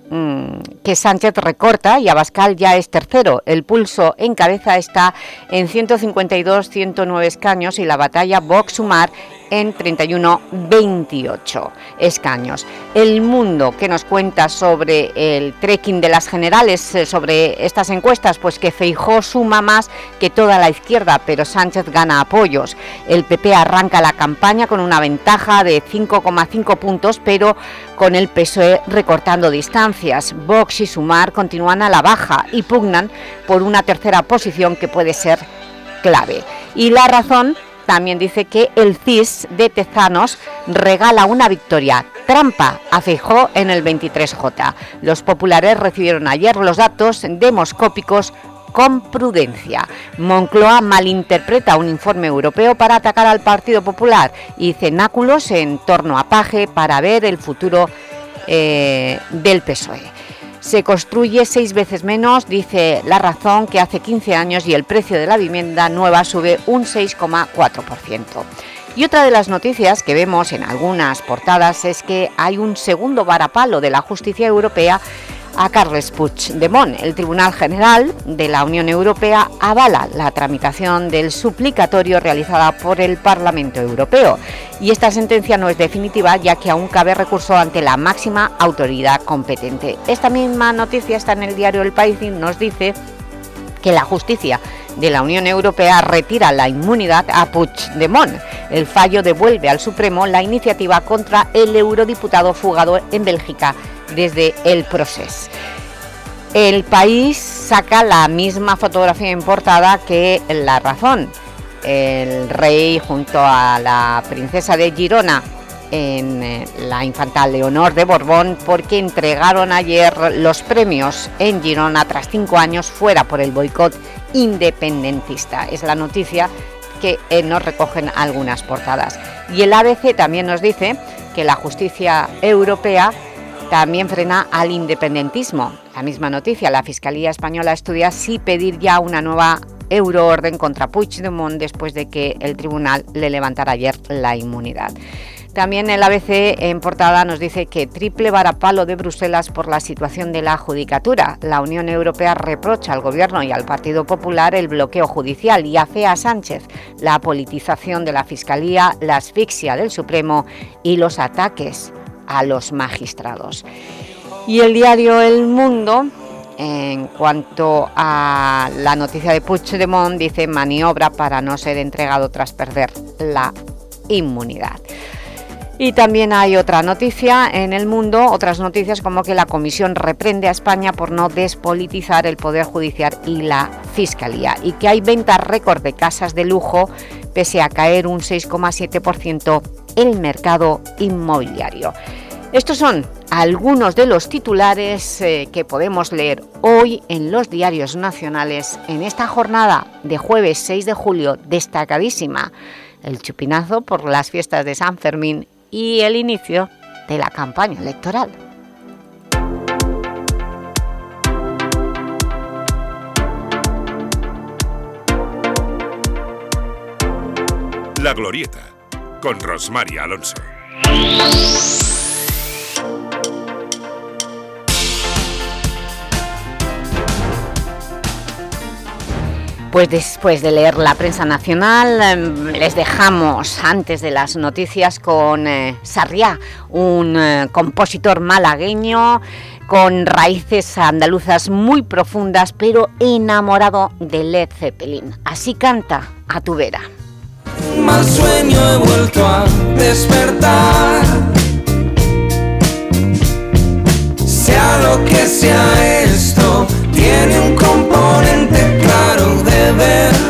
mm, que Sánchez recorta y Abascal ya es tercero. El pulso en cabeza está en 152-109 escaños y la batalla Vox-Sumar en 31-28 escaños. El Mundo, que nos cuenta sobre el trekking de las generales, eh, sobre estas encuestas, pues que Feijó suma más que toda la izquierda, pero Sánchez gana apoyos. El PP arranca la campaña con una ventaja de 5,5 puntos, pero con el PSOE recortando distancias. Vox y Sumar continúan a la baja y pugnan por una tercera posición que puede ser clave. Y la razón también dice que el CIS de Tezanos regala una victoria trampa a Feijó en el 23J. Los populares recibieron ayer los datos demoscópicos con prudencia. Moncloa malinterpreta un informe europeo para atacar al Partido Popular y cenáculos en torno a Paje para ver el futuro eh, del PSOE. Se construye seis veces menos, dice La Razón, que hace 15 años y el precio de la vivienda nueva sube un 6,4%. Y otra de las noticias que vemos en algunas portadas es que hay un segundo varapalo de la justicia europea a Carles Puigdemont. El Tribunal General de la Unión Europea avala la tramitación del suplicatorio realizada por el Parlamento Europeo. Y esta sentencia no es definitiva ya que aún cabe recurso ante la máxima autoridad competente. Esta misma noticia está en el diario El País y nos dice que la justicia de la Unión Europea retira la inmunidad a Puigdemont. El fallo devuelve al Supremo la iniciativa contra el eurodiputado fugado en Bélgica desde el proceso. El país saca la misma fotografía en portada que La Razón. El rey junto a la princesa de Girona en eh, la infanta Leonor de Borbón porque entregaron ayer los premios en Girona tras cinco años fuera por el boicot independentista. Es la noticia que eh, nos recogen algunas portadas. Y el ABC también nos dice que la justicia europea también frena al independentismo. La misma noticia, la Fiscalía Española estudia si pedir ya una nueva euroorden contra Puigdemont después de que el tribunal le levantara ayer la inmunidad. También el ABC en portada nos dice que triple varapalo de Bruselas por la situación de la judicatura. La Unión Europea reprocha al Gobierno y al Partido Popular el bloqueo judicial y afea a Sánchez la politización de la Fiscalía, la asfixia del Supremo y los ataques a los magistrados. Y el diario El Mundo en cuanto a la noticia de Puigdemont, dice maniobra para no ser entregado tras perder la inmunidad. Y también hay otra noticia en el mundo, otras noticias como que la Comisión reprende a España por no despolitizar el Poder Judicial y la Fiscalía y que hay ventas récord de casas de lujo pese a caer un 6,7% el mercado inmobiliario. Estos son algunos de los titulares eh, que podemos leer hoy en los diarios nacionales en esta jornada de jueves 6 de julio destacadísima. El chupinazo por las fiestas de San Fermín y el inicio de la campaña electoral. La Glorieta, con Rosmaria Alonso. Pues después de leer la prensa nacional, em, les dejamos antes de las noticias con eh, Sarriá, un eh, compositor malagueño con raíces andaluzas muy profundas, pero enamorado de Led Zeppelin. Así canta a tu vera. Mal sueño he vuelto a despertar. Sea lo que sea esto, tiene un componente claro de verdad.